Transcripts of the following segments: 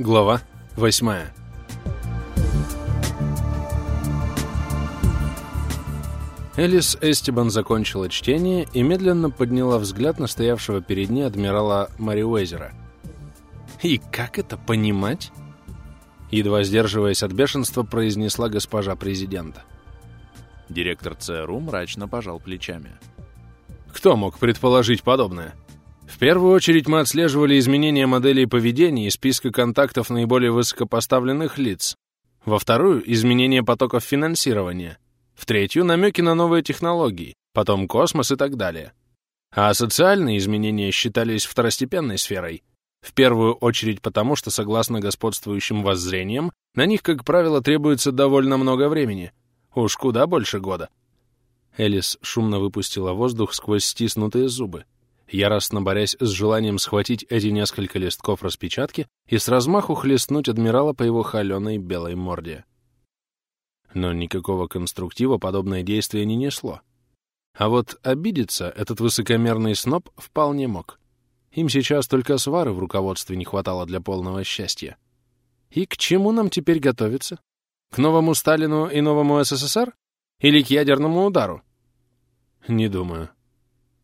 Глава 8 Элис Эстебан закончила чтение и медленно подняла взгляд на стоявшего перед ней адмирала Мариуэзера. «И как это понимать?» Едва сдерживаясь от бешенства, произнесла госпожа президента. Директор ЦРУ мрачно пожал плечами. «Кто мог предположить подобное?» В первую очередь мы отслеживали изменения моделей поведения и списка контактов наиболее высокопоставленных лиц. Во вторую — изменения потоков финансирования. В третью — намеки на новые технологии, потом космос и так далее. А социальные изменения считались второстепенной сферой. В первую очередь потому, что, согласно господствующим воззрениям, на них, как правило, требуется довольно много времени. Уж куда больше года. Элис шумно выпустила воздух сквозь стиснутые зубы яростно борясь с желанием схватить эти несколько листков распечатки и с размаху хлестнуть адмирала по его холеной белой морде. Но никакого конструктива подобное действие не несло. А вот обидеться этот высокомерный сноб вполне мог. Им сейчас только свары в руководстве не хватало для полного счастья. И к чему нам теперь готовиться? К новому Сталину и новому СССР? Или к ядерному удару? Не думаю. —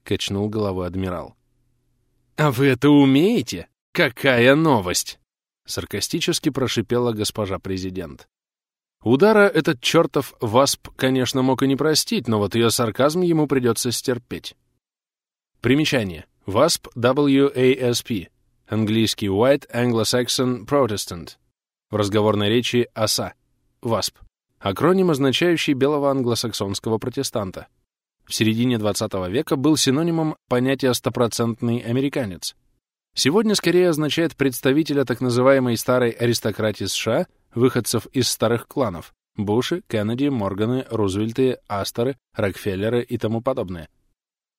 качнул головой адмирал. «А вы это умеете? Какая новость!» — саркастически прошипела госпожа президент. Удара этот чертов ВАСП, конечно, мог и не простить, но вот ее сарказм ему придется стерпеть. Примечание. ВАСП WASP. Английский White Anglo-Saxon Protestant. В разговорной речи ОСА. ВАСП. Акроним, означающий белого англосаксонского протестанта в середине XX века был синонимом понятия «стопроцентный американец». Сегодня скорее означает представителя так называемой старой аристократии США, выходцев из старых кланов — Буши, Кеннеди, Морганы, Рузвельты, Асторы, Рокфеллеры и тому подобное,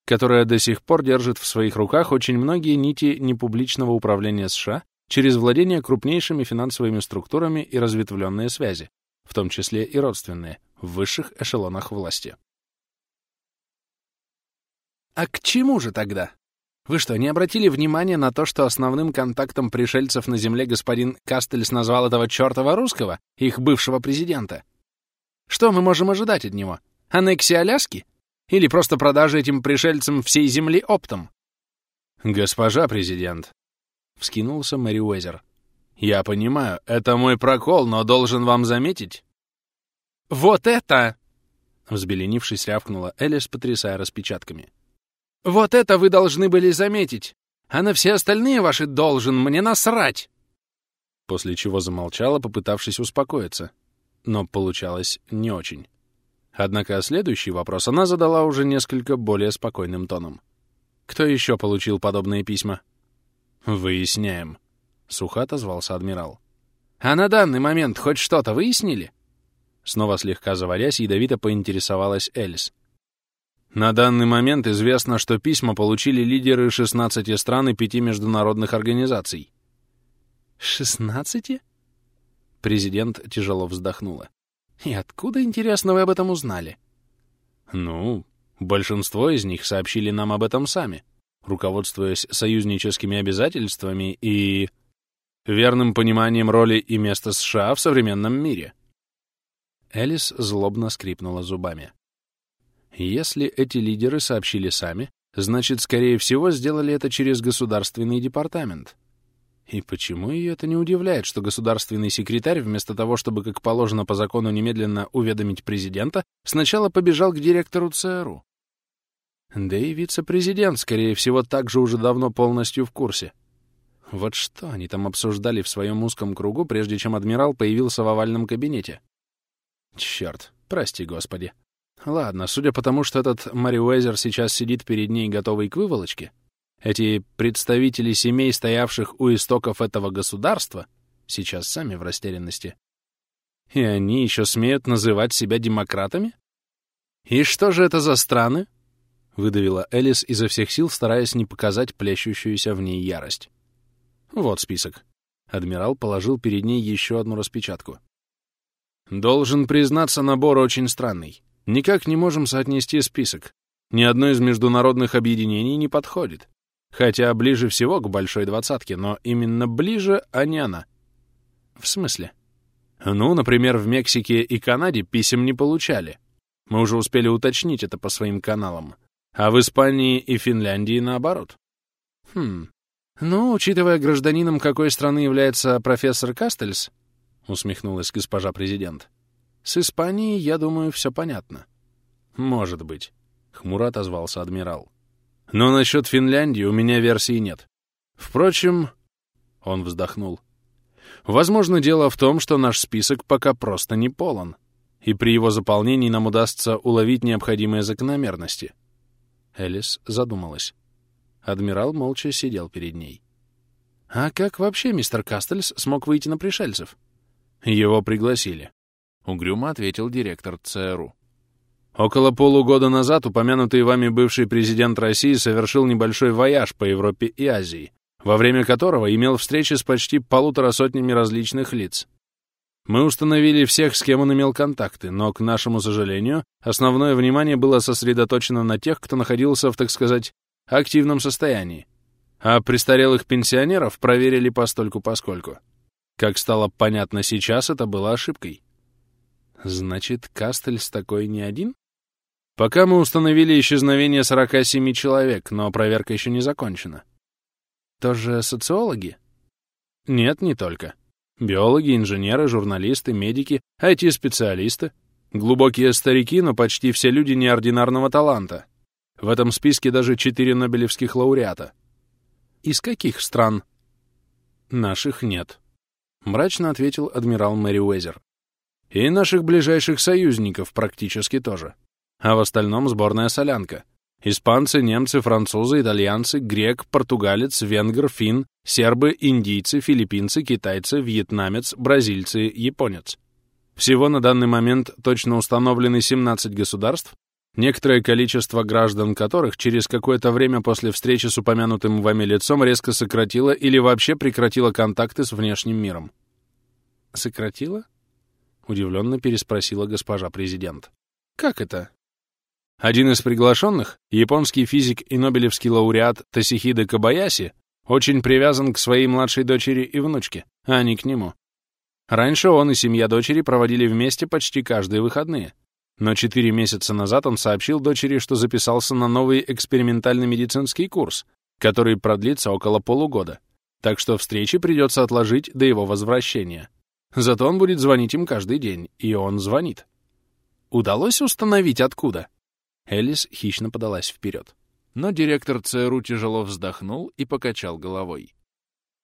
которая до сих пор держит в своих руках очень многие нити непубличного управления США через владение крупнейшими финансовыми структурами и разветвленные связи, в том числе и родственные, в высших эшелонах власти. А к чему же тогда? Вы что, не обратили внимания на то, что основным контактом пришельцев на Земле господин Кастельс назвал этого чертова русского, их бывшего президента? Что мы можем ожидать от него? Аннексия Аляски? Или просто продажи этим пришельцам всей Земли оптом? «Госпожа президент», — вскинулся Мэри Уэзер, — «я понимаю, это мой прокол, но должен вам заметить». «Вот это!» — взбеленившись, рявкнула Элис, потрясая распечатками. Вот это вы должны были заметить. А на все остальные ваши должен мне насрать!» После чего замолчала, попытавшись успокоиться. Но получалось не очень. Однако следующий вопрос она задала уже несколько более спокойным тоном. «Кто еще получил подобные письма?» «Выясняем», — сухо отозвался адмирал. «А на данный момент хоть что-то выяснили?» Снова слегка заварясь, ядовито поинтересовалась Эльс. На данный момент известно, что письма получили лидеры 16 стран и 5 международных организаций. 16? Президент тяжело вздохнула. И откуда, интересно, вы об этом узнали? Ну, большинство из них сообщили нам об этом сами, руководствуясь союзническими обязательствами и верным пониманием роли и места США в современном мире. Элис злобно скрипнула зубами. Если эти лидеры сообщили сами, значит, скорее всего, сделали это через государственный департамент. И почему ее это не удивляет, что государственный секретарь, вместо того, чтобы, как положено по закону, немедленно уведомить президента, сначала побежал к директору ЦРУ? Да и вице-президент, скорее всего, также уже давно полностью в курсе. Вот что они там обсуждали в своем узком кругу, прежде чем адмирал появился в овальном кабинете? Черт, прости господи. Ладно, судя по тому, что этот Мариуэзер сейчас сидит перед ней, готовый к выволочке, эти представители семей, стоявших у истоков этого государства, сейчас сами в растерянности. И они еще смеют называть себя демократами? И что же это за страны? Выдавила Элис изо всех сил, стараясь не показать плещущуюся в ней ярость. Вот список. Адмирал положил перед ней еще одну распечатку. Должен признаться, набор очень странный. Никак не можем соотнести список. Ни одно из международных объединений не подходит. Хотя ближе всего к большой двадцатке, но именно ближе, а не она. В смысле? Ну, например, в Мексике и Канаде писем не получали. Мы уже успели уточнить это по своим каналам. А в Испании и Финляндии наоборот. Хм. Ну, учитывая гражданином какой страны является профессор Кастельс, усмехнулась госпожа президент, с Испанией, я думаю, все понятно. Может быть, хмуро отозвался адмирал. Но насчет Финляндии у меня версии нет. Впрочем, он вздохнул. Возможно, дело в том, что наш список пока просто не полон, и при его заполнении нам удастся уловить необходимые закономерности. Элис задумалась. Адмирал молча сидел перед ней. «А как вообще мистер Кастельс смог выйти на пришельцев?» «Его пригласили», — угрюмо ответил директор ЦРУ. Около полугода назад упомянутый вами бывший президент России совершил небольшой вояж по Европе и Азии, во время которого имел встречи с почти полутора сотнями различных лиц. Мы установили всех, с кем он имел контакты, но, к нашему сожалению, основное внимание было сосредоточено на тех, кто находился в, так сказать, активном состоянии. А престарелых пенсионеров проверили постольку-поскольку. Как стало понятно сейчас, это было ошибкой. Значит, Кастельс такой не один? Пока мы установили исчезновение 47 человек, но проверка еще не закончена. Тоже социологи? Нет, не только. Биологи, инженеры, журналисты, медики, IT-специалисты. Глубокие старики, но почти все люди неординарного таланта. В этом списке даже четыре нобелевских лауреата. Из каких стран? Наших нет. Мрачно ответил адмирал Мэри Уэзер. И наших ближайших союзников практически тоже. А в остальном сборная солянка — Испанцы, немцы, французы, итальянцы, грек, португалец, венгр, фин, сербы, индийцы, филиппинцы, китайцы, вьетнамец, бразильцы, японец. Всего на данный момент точно установлены 17 государств, некоторое количество граждан которых через какое-то время после встречи с упомянутым вами лицом резко сократило или вообще прекратило контакты с внешним миром. «Сократило?» — удивленно переспросила госпожа президент. «Как это?» Один из приглашенных, японский физик и нобелевский лауреат Тосихиде Кабаяси, очень привязан к своей младшей дочери и внучке, а не к нему. Раньше он и семья дочери проводили вместе почти каждые выходные. Но четыре месяца назад он сообщил дочери, что записался на новый экспериментальный медицинский курс, который продлится около полугода. Так что встречи придется отложить до его возвращения. Зато он будет звонить им каждый день, и он звонит. Удалось установить, откуда? Элис хищно подалась вперед. Но директор ЦРУ тяжело вздохнул и покачал головой.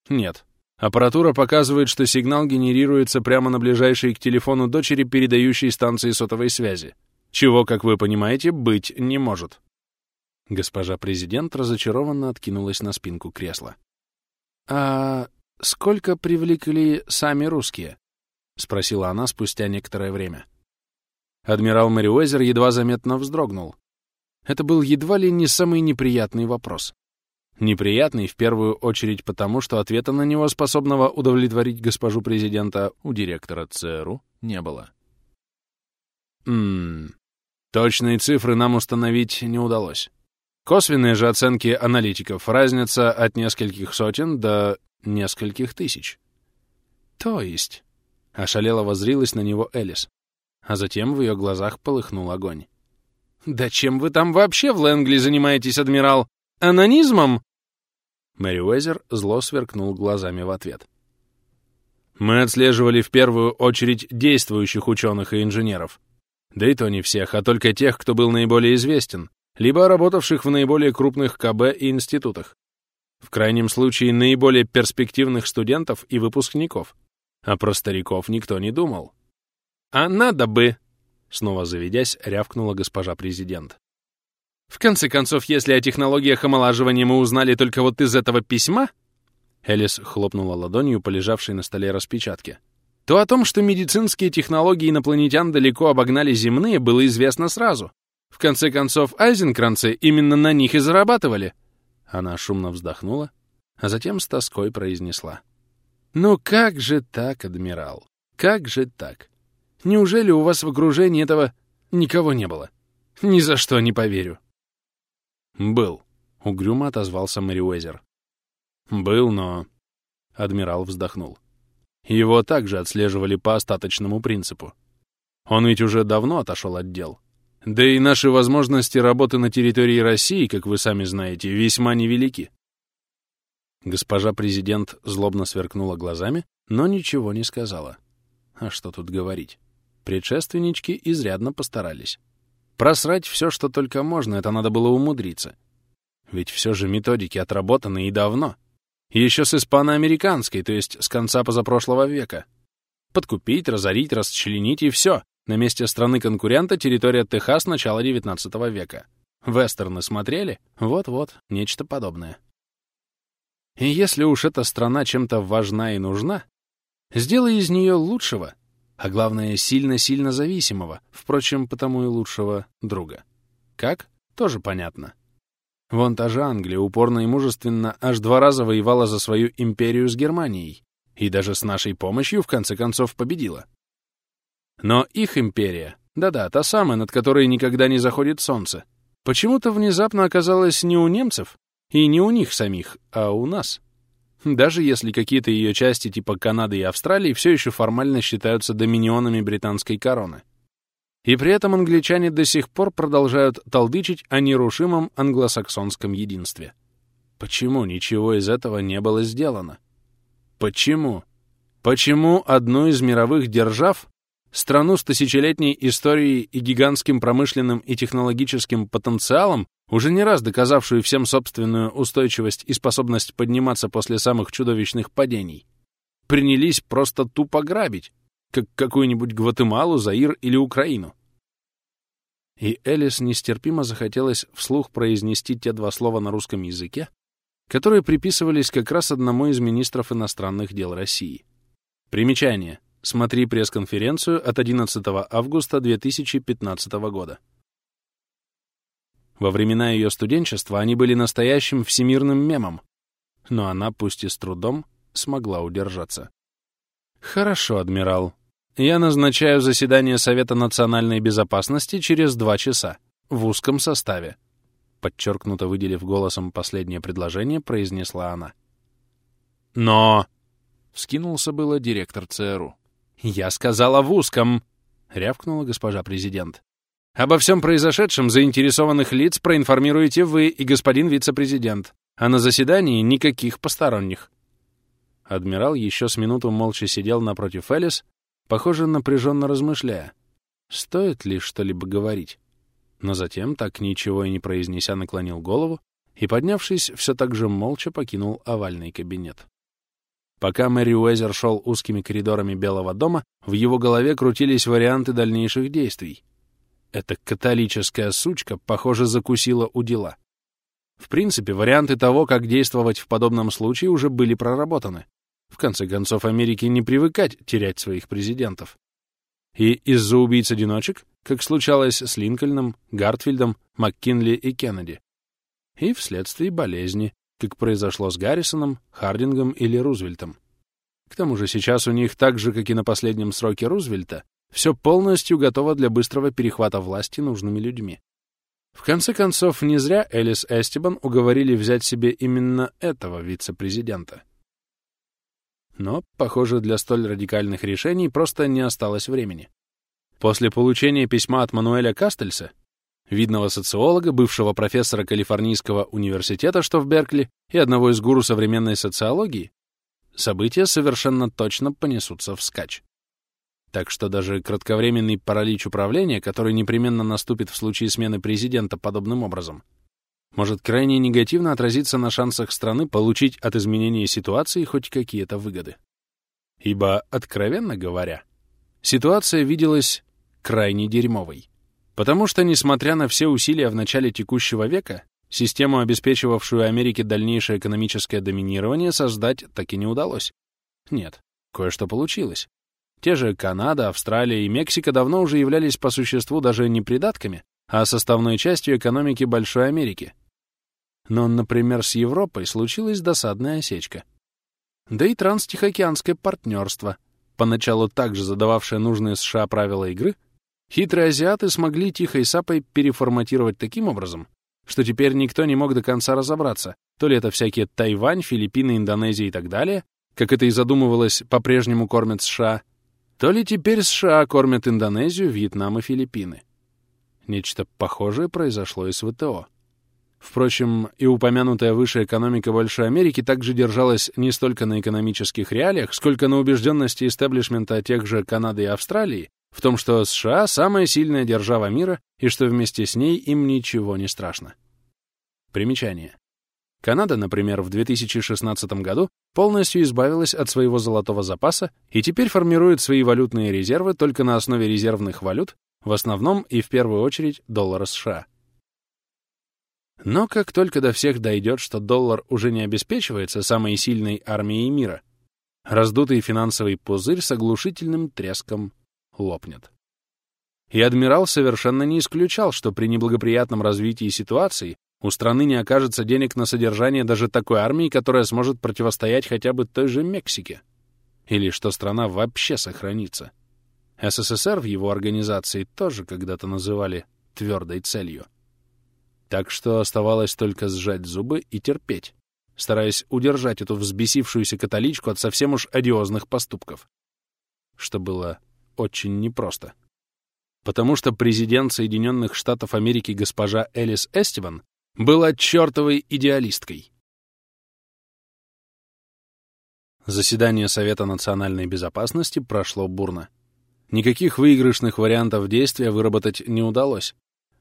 «Нет. Аппаратура показывает, что сигнал генерируется прямо на ближайшей к телефону дочери передающей станции сотовой связи, чего, как вы понимаете, быть не может». Госпожа президент разочарованно откинулась на спинку кресла. «А сколько привлекли сами русские?» — спросила она спустя некоторое время. Адмирал Мэриуэзер едва заметно вздрогнул. Это был едва ли не самый неприятный вопрос. Неприятный в первую очередь потому, что ответа на него, способного удовлетворить госпожу президента, у директора ЦРУ не было. Ммм, точные цифры нам установить не удалось. Косвенные же оценки аналитиков разница от нескольких сотен до нескольких тысяч. То есть, ошалело возрилась на него Элис а затем в ее глазах полыхнул огонь. «Да чем вы там вообще в Лэнгли занимаетесь, адмирал? Анонизмом?» Мэри Уэзер зло сверкнул глазами в ответ. «Мы отслеживали в первую очередь действующих ученых и инженеров. Да и то не всех, а только тех, кто был наиболее известен, либо работавших в наиболее крупных КБ и институтах. В крайнем случае, наиболее перспективных студентов и выпускников. А про стариков никто не думал. «А надо бы!» — снова заведясь, рявкнула госпожа президент. «В конце концов, если о технологиях омолаживания мы узнали только вот из этого письма...» Элис хлопнула ладонью по лежавшей на столе распечатке. «То о том, что медицинские технологии инопланетян далеко обогнали земные, было известно сразу. В конце концов, айзенкранцы именно на них и зарабатывали». Она шумно вздохнула, а затем с тоской произнесла. «Ну как же так, адмирал? Как же так? Неужели у вас в окружении этого никого не было? Ни за что не поверю. Был, — угрюмо отозвался Мэриуэзер. Был, но... Адмирал вздохнул. Его также отслеживали по остаточному принципу. Он ведь уже давно отошел от дел. Да и наши возможности работы на территории России, как вы сами знаете, весьма невелики. Госпожа президент злобно сверкнула глазами, но ничего не сказала. А что тут говорить? Предшественнички изрядно постарались. Просрать все, что только можно, это надо было умудриться. Ведь все же методики отработаны и давно. Еще с испано-американской, то есть с конца позапрошлого века. Подкупить, разорить, расчленить и все. На месте страны-конкурента территория Техас начала XIX века. Вестерны смотрели? Вот-вот, нечто подобное. И если уж эта страна чем-то важна и нужна, сделай из нее лучшего, а главное, сильно-сильно зависимого, впрочем, потому и лучшего друга. Как? Тоже понятно. Вон та же Англия упорно и мужественно аж два раза воевала за свою империю с Германией, и даже с нашей помощью в конце концов победила. Но их империя, да-да, та самая, над которой никогда не заходит солнце, почему-то внезапно оказалась не у немцев и не у них самих, а у нас. Даже если какие-то ее части типа Канады и Австралии все еще формально считаются доминионами британской короны. И при этом англичане до сих пор продолжают толдычить о нерушимом англосаксонском единстве. Почему ничего из этого не было сделано? Почему? Почему одну из мировых держав, страну с тысячелетней историей и гигантским промышленным и технологическим потенциалом, уже не раз доказавшую всем собственную устойчивость и способность подниматься после самых чудовищных падений, принялись просто тупо грабить, как какую-нибудь Гватемалу, Заир или Украину. И Элис нестерпимо захотелось вслух произнести те два слова на русском языке, которые приписывались как раз одному из министров иностранных дел России. Примечание. Смотри пресс-конференцию от 11 августа 2015 года. Во времена ее студенчества они были настоящим всемирным мемом, но она, пусть и с трудом, смогла удержаться. «Хорошо, адмирал. Я назначаю заседание Совета национальной безопасности через два часа, в узком составе», подчеркнуто выделив голосом последнее предложение, произнесла она. «Но...» — вскинулся было директор ЦРУ. «Я сказала в узком!» — рявкнула госпожа президент. Обо всем произошедшем заинтересованных лиц проинформируете вы и господин вице-президент, а на заседании никаких посторонних. Адмирал еще с минуту молча сидел напротив Элис, похоже, напряженно размышляя, стоит ли что-либо говорить. Но затем, так ничего и не произнеся, наклонил голову и, поднявшись, все так же молча покинул овальный кабинет. Пока Мэри Уэзер шел узкими коридорами Белого дома, в его голове крутились варианты дальнейших действий — эта католическая сучка, похоже, закусила у дела. В принципе, варианты того, как действовать в подобном случае, уже были проработаны. В конце концов, Америке не привыкать терять своих президентов. И из-за убийц-одиночек, как случалось с Линкольном, Гартфилдом, МакКинли и Кеннеди. И вследствие болезни, как произошло с Гаррисоном, Хардингом или Рузвельтом. К тому же сейчас у них так же, как и на последнем сроке Рузвельта, все полностью готово для быстрого перехвата власти нужными людьми. В конце концов, не зря Элис Эстебан уговорили взять себе именно этого вице-президента. Но, похоже, для столь радикальных решений просто не осталось времени. После получения письма от Мануэля Кастельса, видного социолога, бывшего профессора Калифорнийского университета, что в Беркли, и одного из гуру современной социологии, события совершенно точно понесутся вскачь. Так что даже кратковременный паралич управления, который непременно наступит в случае смены президента подобным образом, может крайне негативно отразиться на шансах страны получить от изменения ситуации хоть какие-то выгоды. Ибо, откровенно говоря, ситуация виделась крайне дерьмовой. Потому что, несмотря на все усилия в начале текущего века, систему, обеспечивавшую Америке дальнейшее экономическое доминирование, создать так и не удалось. Нет, кое-что получилось. Те же Канада, Австралия и Мексика давно уже являлись по существу даже не придатками, а составной частью экономики Большой Америки. Но, например, с Европой случилась досадная осечка. Да и транстихоокеанское партнерство, поначалу также задававшее нужные США правила игры, хитрые азиаты смогли тихой сапой переформатировать таким образом, что теперь никто не мог до конца разобраться, то ли это всякие Тайвань, Филиппины, Индонезия и так далее, как это и задумывалось, по-прежнему кормят США, то ли теперь США кормят Индонезию, Вьетнам и Филиппины. Нечто похожее произошло и с ВТО. Впрочем, и упомянутая выше экономика Большой Америки также держалась не столько на экономических реалиях, сколько на убежденности истеблишмента тех же Канады и Австралии в том, что США — самая сильная держава мира и что вместе с ней им ничего не страшно. Примечание. Канада, например, в 2016 году полностью избавилась от своего золотого запаса и теперь формирует свои валютные резервы только на основе резервных валют, в основном и в первую очередь доллара США. Но как только до всех дойдет, что доллар уже не обеспечивается самой сильной армией мира, раздутый финансовый пузырь с оглушительным треском лопнет. И адмирал совершенно не исключал, что при неблагоприятном развитии ситуации у страны не окажется денег на содержание даже такой армии, которая сможет противостоять хотя бы той же Мексике. Или что страна вообще сохранится. СССР в его организации тоже когда-то называли твердой целью. Так что оставалось только сжать зубы и терпеть, стараясь удержать эту взбесившуюся католичку от совсем уж одиозных поступков. Что было очень непросто. Потому что президент Соединенных Штатов Америки госпожа Элис Эстиван была чертовой идеалисткой. Заседание Совета национальной безопасности прошло бурно. Никаких выигрышных вариантов действия выработать не удалось,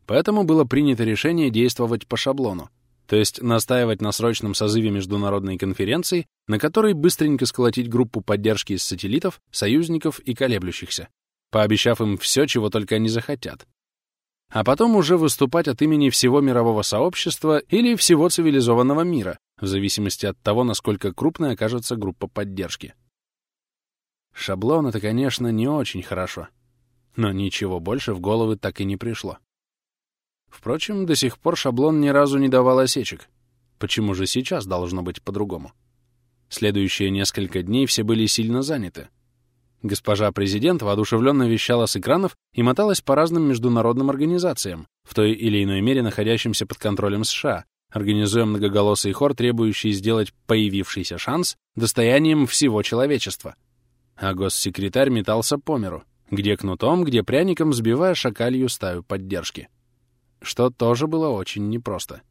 Поэтому было принято решение действовать по шаблону, то есть настаивать на срочном созыве международной конференции, на которой быстренько сколотить группу поддержки из сателлитов, союзников и колеблющихся, пообещав им все, чего только они захотят. А потом уже выступать от имени всего мирового сообщества или всего цивилизованного мира, в зависимости от того, насколько крупной окажется группа поддержки. Шаблон — это, конечно, не очень хорошо, но ничего больше в головы так и не пришло. Впрочем, до сих пор шаблон ни разу не давал осечек. Почему же сейчас должно быть по-другому? Следующие несколько дней все были сильно заняты. Госпожа президент воодушевленно вещала с экранов и моталась по разным международным организациям, в той или иной мере находящимся под контролем США, организуя многоголосый хор, требующий сделать появившийся шанс достоянием всего человечества. А госсекретарь метался по миру, где кнутом, где пряником, сбивая шакалью стаю поддержки что тоже было очень непросто.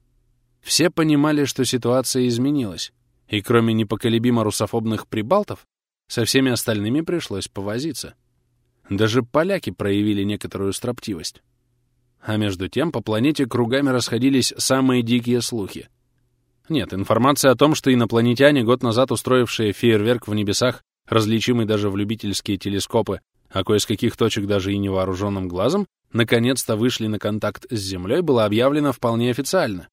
Все понимали, что ситуация изменилась, и кроме непоколебимо русофобных прибалтов, со всеми остальными пришлось повозиться. Даже поляки проявили некоторую строптивость. А между тем по планете кругами расходились самые дикие слухи. Нет, информация о том, что инопланетяне, год назад устроившие фейерверк в небесах, различимый даже в любительские телескопы, а кое с каких точек даже и невооруженным глазом, наконец-то вышли на контакт с Землей, было объявлено вполне официально.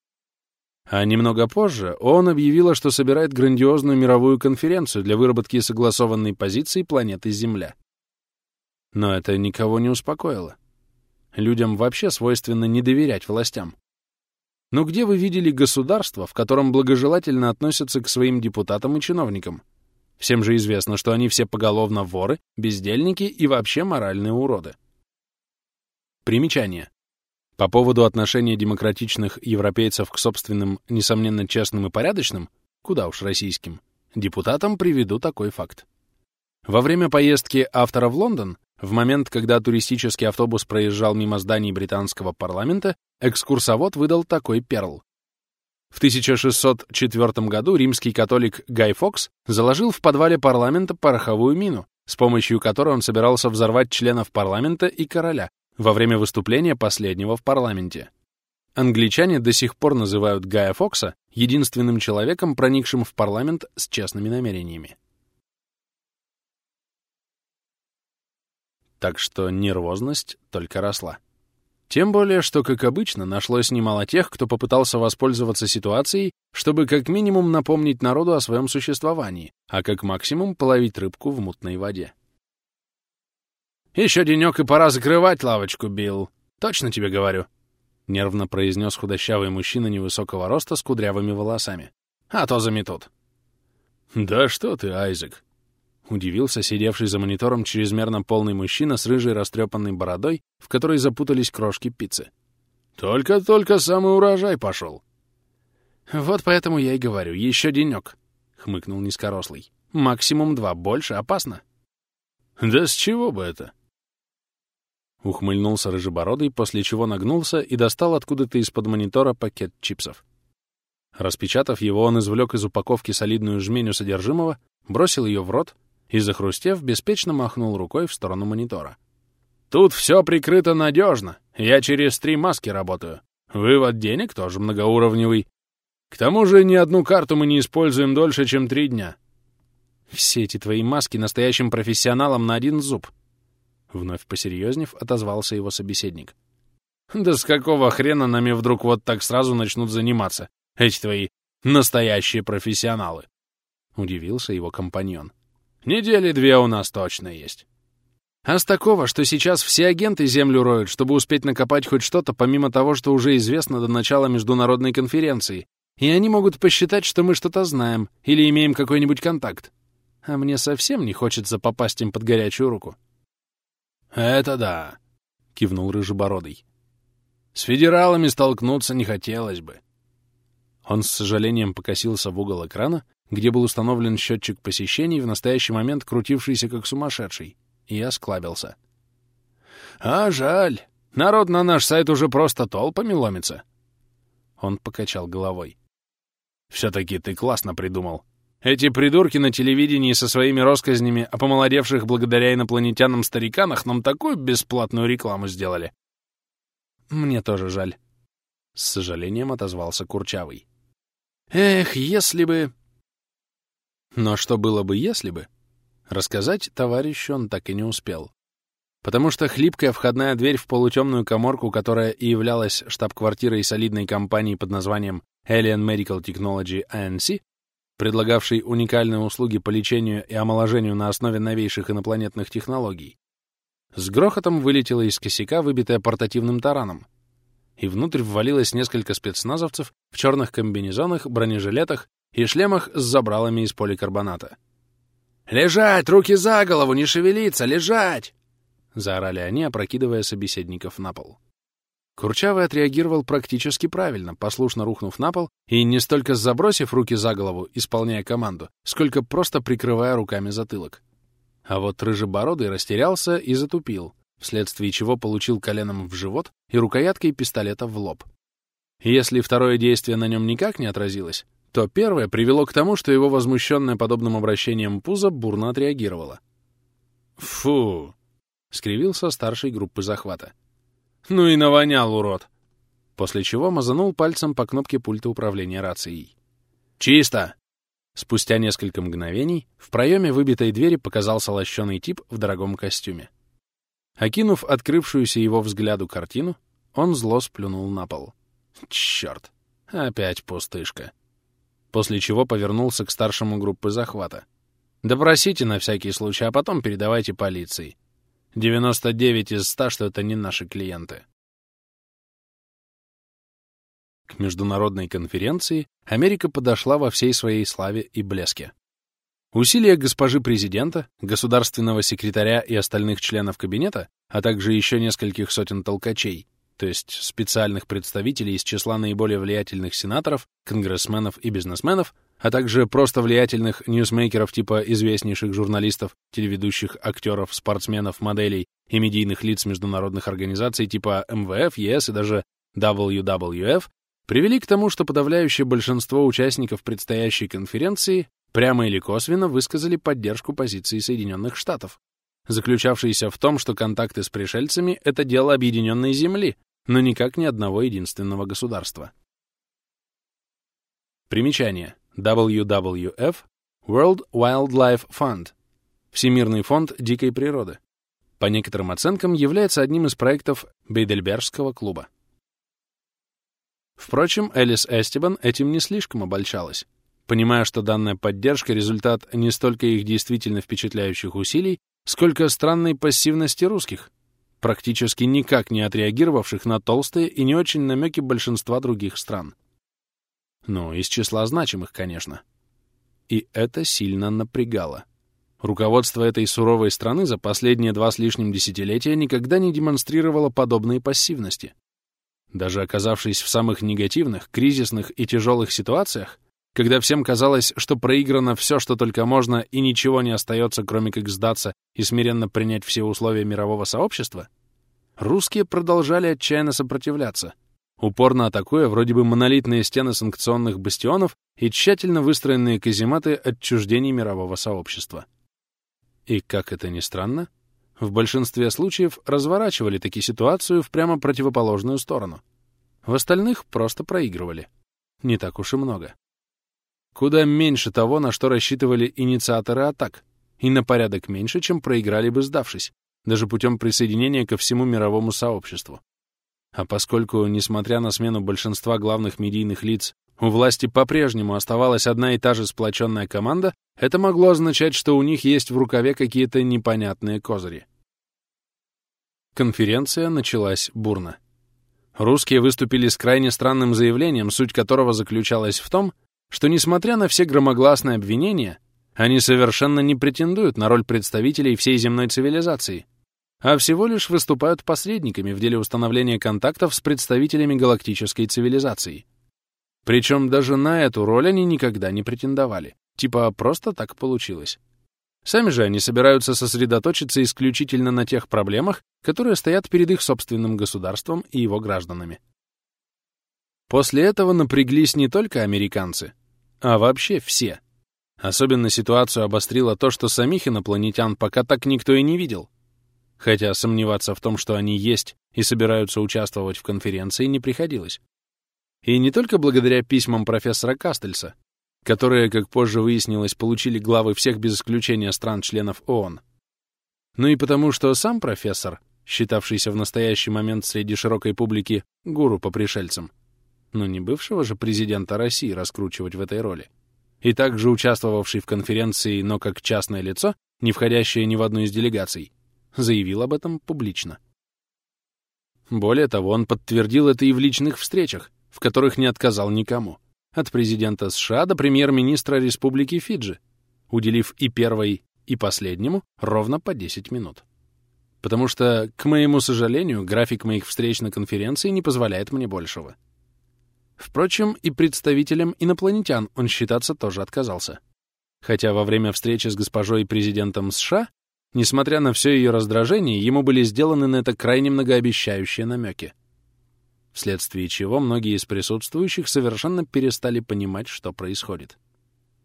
А немного позже ООН объявила, что собирает грандиозную мировую конференцию для выработки согласованной позиции планеты Земля. Но это никого не успокоило. Людям вообще свойственно не доверять властям. Но где вы видели государство, в котором благожелательно относятся к своим депутатам и чиновникам? Всем же известно, что они все поголовно воры, бездельники и вообще моральные уроды. Примечание. По поводу отношения демократичных европейцев к собственным, несомненно, честным и порядочным, куда уж российским, депутатам приведу такой факт. Во время поездки автора в Лондон, в момент, когда туристический автобус проезжал мимо зданий британского парламента, экскурсовод выдал такой перл. В 1604 году римский католик Гай Фокс заложил в подвале парламента пороховую мину, с помощью которой он собирался взорвать членов парламента и короля, во время выступления последнего в парламенте. Англичане до сих пор называют Гая Фокса единственным человеком, проникшим в парламент с честными намерениями. Так что нервозность только росла. Тем более, что, как обычно, нашлось немало тех, кто попытался воспользоваться ситуацией, чтобы как минимум напомнить народу о своем существовании, а как максимум половить рыбку в мутной воде. «Еще денек и пора закрывать лавочку, Билл. Точно тебе говорю», — нервно произнес худощавый мужчина невысокого роста с кудрявыми волосами. «А то заметут». «Да что ты, Айзек!» — удивился сидевший за монитором чрезмерно полный мужчина с рыжей растрепанной бородой, в которой запутались крошки пиццы. «Только-только самый урожай пошел». «Вот поэтому я и говорю, еще денек», — хмыкнул низкорослый. Максимум два. Больше опасно. Да с чего бы это? Ухмыльнулся рыжебородый, после чего нагнулся и достал откуда-то из-под монитора пакет чипсов. Распечатав его, он извлек из упаковки солидную жменю содержимого, бросил ее в рот и, захрустев, беспечно махнул рукой в сторону монитора. «Тут все прикрыто надежно. Я через три маски работаю. Вывод денег тоже многоуровневый. К тому же ни одну карту мы не используем дольше, чем три дня». «Все эти твои маски настоящим профессионалам на один зуб», Вновь посерьезнев, отозвался его собеседник. «Да с какого хрена нами вдруг вот так сразу начнут заниматься, эти твои настоящие профессионалы?» Удивился его компаньон. «Недели две у нас точно есть». «А с такого, что сейчас все агенты землю роют, чтобы успеть накопать хоть что-то, помимо того, что уже известно до начала международной конференции, и они могут посчитать, что мы что-то знаем или имеем какой-нибудь контакт. А мне совсем не хочется попасть им под горячую руку». «Это да», — кивнул Рыжебородый. «С федералами столкнуться не хотелось бы». Он с сожалением покосился в угол экрана, где был установлен счетчик посещений, в настоящий момент крутившийся как сумасшедший, и осклабился. «А жаль. Народ на наш сайт уже просто толпами ломится». Он покачал головой. «Все-таки ты классно придумал. Эти придурки на телевидении со своими россказнями о помолодевших благодаря инопланетянам стариканах нам такую бесплатную рекламу сделали. Мне тоже жаль. С сожалением отозвался Курчавый. Эх, если бы... Но что было бы, если бы? Рассказать товарищу он так и не успел. Потому что хлипкая входная дверь в полутемную коморку, которая и являлась штаб-квартирой солидной компании под названием Alien Medical Technology ANC, предлагавший уникальные услуги по лечению и омоложению на основе новейших инопланетных технологий, с грохотом вылетела из косяка, выбитая портативным тараном, и внутрь ввалилось несколько спецназовцев в черных комбинезонах, бронежилетах и шлемах с забралами из поликарбоната. «Лежать! Руки за голову! Не шевелиться! Лежать!» — заорали они, опрокидывая собеседников на пол. Курчавый отреагировал практически правильно, послушно рухнув на пол и не столько забросив руки за голову, исполняя команду, сколько просто прикрывая руками затылок. А вот Рыжебородый растерялся и затупил, вследствие чего получил коленом в живот и рукояткой пистолета в лоб. Если второе действие на нем никак не отразилось, то первое привело к тому, что его возмущенное подобным обращением пузо бурно отреагировало. «Фу!» — скривился старший группы захвата. Ну и навонял, урод. После чего мазанул пальцем по кнопке пульта управления рацией. «Чисто!» Спустя несколько мгновений в проеме выбитой двери показался лощеный тип в дорогом костюме. Окинув открывшуюся его взгляду картину, он зло сплюнул на пол. Черт! Опять пустышка. После чего повернулся к старшему группы захвата. «Допросите на всякий случай, а потом передавайте полиции. 99 из 100, что это не наши клиенты. К международной конференции Америка подошла во всей своей славе и блеске. Усилия госпожи президента, государственного секретаря и остальных членов кабинета, а также еще нескольких сотен толкачей, то есть специальных представителей из числа наиболее влиятельных сенаторов, конгрессменов и бизнесменов, а также просто влиятельных ньюсмейкеров типа известнейших журналистов, телеведущих, актеров, спортсменов, моделей и медийных лиц международных организаций типа МВФ, ЕС и даже WWF, привели к тому, что подавляющее большинство участников предстоящей конференции прямо или косвенно высказали поддержку позиции Соединенных Штатов, заключавшейся в том, что контакты с пришельцами — это дело объединенной Земли, но никак не одного единственного государства. Примечание. WWF World Wildlife Fund Всемирный фонд дикой природы. По некоторым оценкам, является одним из проектов Бейдельбергского клуба. Впрочем, Элис Эстебан этим не слишком обольщалась, понимая, что данная поддержка — результат не столько их действительно впечатляющих усилий, сколько странной пассивности русских, практически никак не отреагировавших на толстые и не очень намеки большинства других стран. Ну, из числа значимых, конечно. И это сильно напрягало. Руководство этой суровой страны за последние два с лишним десятилетия никогда не демонстрировало подобной пассивности. Даже оказавшись в самых негативных, кризисных и тяжелых ситуациях, когда всем казалось, что проиграно все, что только можно, и ничего не остается, кроме как сдаться и смиренно принять все условия мирового сообщества, русские продолжали отчаянно сопротивляться, упорно атакуя вроде бы монолитные стены санкционных бастионов и тщательно выстроенные казематы отчуждений мирового сообщества. И, как это ни странно, в большинстве случаев разворачивали таки ситуацию в прямо противоположную сторону. В остальных просто проигрывали. Не так уж и много. Куда меньше того, на что рассчитывали инициаторы атак, и на порядок меньше, чем проиграли бы сдавшись, даже путем присоединения ко всему мировому сообществу. А поскольку, несмотря на смену большинства главных медийных лиц, у власти по-прежнему оставалась одна и та же сплоченная команда, это могло означать, что у них есть в рукаве какие-то непонятные козыри. Конференция началась бурно. Русские выступили с крайне странным заявлением, суть которого заключалась в том, что, несмотря на все громогласные обвинения, они совершенно не претендуют на роль представителей всей земной цивилизации, а всего лишь выступают посредниками в деле установления контактов с представителями галактической цивилизации. Причем даже на эту роль они никогда не претендовали. Типа просто так получилось. Сами же они собираются сосредоточиться исключительно на тех проблемах, которые стоят перед их собственным государством и его гражданами. После этого напряглись не только американцы, а вообще все. Особенно ситуацию обострило то, что самих инопланетян пока так никто и не видел. Хотя сомневаться в том, что они есть и собираются участвовать в конференции, не приходилось. И не только благодаря письмам профессора Кастельса, которые, как позже выяснилось, получили главы всех без исключения стран-членов ООН, но и потому, что сам профессор, считавшийся в настоящий момент среди широкой публики гуру по пришельцам, но не бывшего же президента России раскручивать в этой роли, и также участвовавший в конференции, но как частное лицо, не входящее ни в одну из делегаций, заявил об этом публично. Более того, он подтвердил это и в личных встречах, в которых не отказал никому, от президента США до премьер-министра Республики Фиджи, уделив и первой, и последнему ровно по 10 минут. Потому что, к моему сожалению, график моих встреч на конференции не позволяет мне большего. Впрочем, и представителем инопланетян он считаться тоже отказался. Хотя во время встречи с госпожой президентом США, несмотря на все ее раздражение, ему были сделаны на это крайне многообещающие намеки. Вследствие чего многие из присутствующих совершенно перестали понимать, что происходит.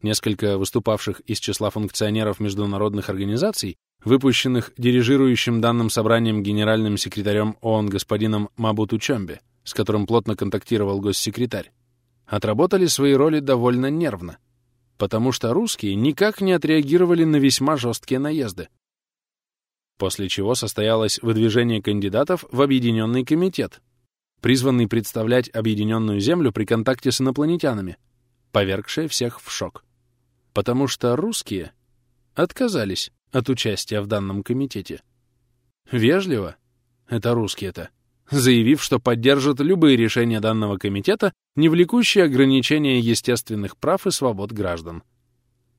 Несколько выступавших из числа функционеров международных организаций, выпущенных дирижирующим данным собранием генеральным секретарем ООН господином Мабуту Чомбе, с которым плотно контактировал госсекретарь, отработали свои роли довольно нервно, потому что русские никак не отреагировали на весьма жесткие наезды. После чего состоялось выдвижение кандидатов в Объединенный комитет, призванный представлять Объединенную Землю при контакте с инопланетянами, повергшее всех в шок. Потому что русские отказались от участия в данном комитете. Вежливо, это русские-то, заявив, что поддержат любые решения данного комитета, не влекущие ограничения естественных прав и свобод граждан.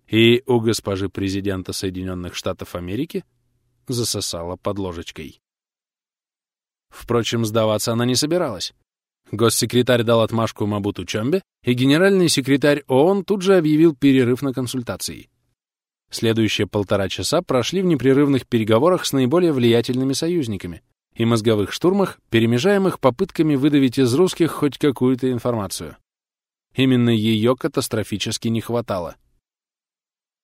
И у госпожи президента Соединенных Штатов Америки засосала под ложечкой. Впрочем, сдаваться она не собиралась. Госсекретарь дал отмашку Мабуту Чомбе, и генеральный секретарь ООН тут же объявил перерыв на консультации. Следующие полтора часа прошли в непрерывных переговорах с наиболее влиятельными союзниками, и мозговых штурмах, перемежаемых попытками выдавить из русских хоть какую-то информацию. Именно ее катастрофически не хватало.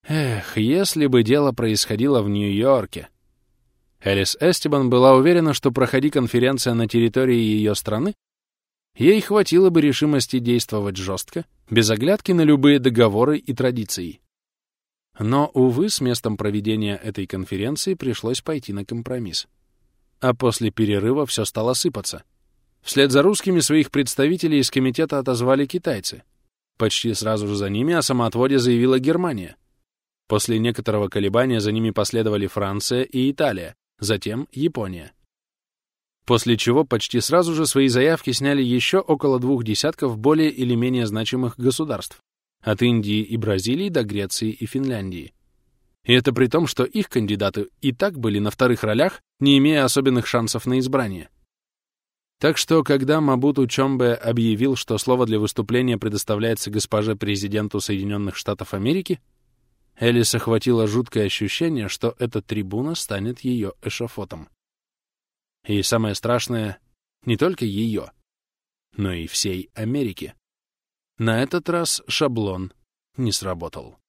Эх, если бы дело происходило в Нью-Йорке. Элис Эстебан была уверена, что проходи конференция на территории ее страны, ей хватило бы решимости действовать жестко, без оглядки на любые договоры и традиции. Но, увы, с местом проведения этой конференции пришлось пойти на компромисс а после перерыва все стало сыпаться. Вслед за русскими своих представителей из комитета отозвали китайцы. Почти сразу же за ними о самоотводе заявила Германия. После некоторого колебания за ними последовали Франция и Италия, затем Япония. После чего почти сразу же свои заявки сняли еще около двух десятков более или менее значимых государств, от Индии и Бразилии до Греции и Финляндии. И это при том, что их кандидаты и так были на вторых ролях, не имея особенных шансов на избрание. Так что, когда Мабуту Чомбе объявил, что слово для выступления предоставляется госпоже президенту Соединенных Штатов Америки, Элис охватило жуткое ощущение, что эта трибуна станет ее эшафотом. И самое страшное — не только ее, но и всей Америки. На этот раз шаблон не сработал.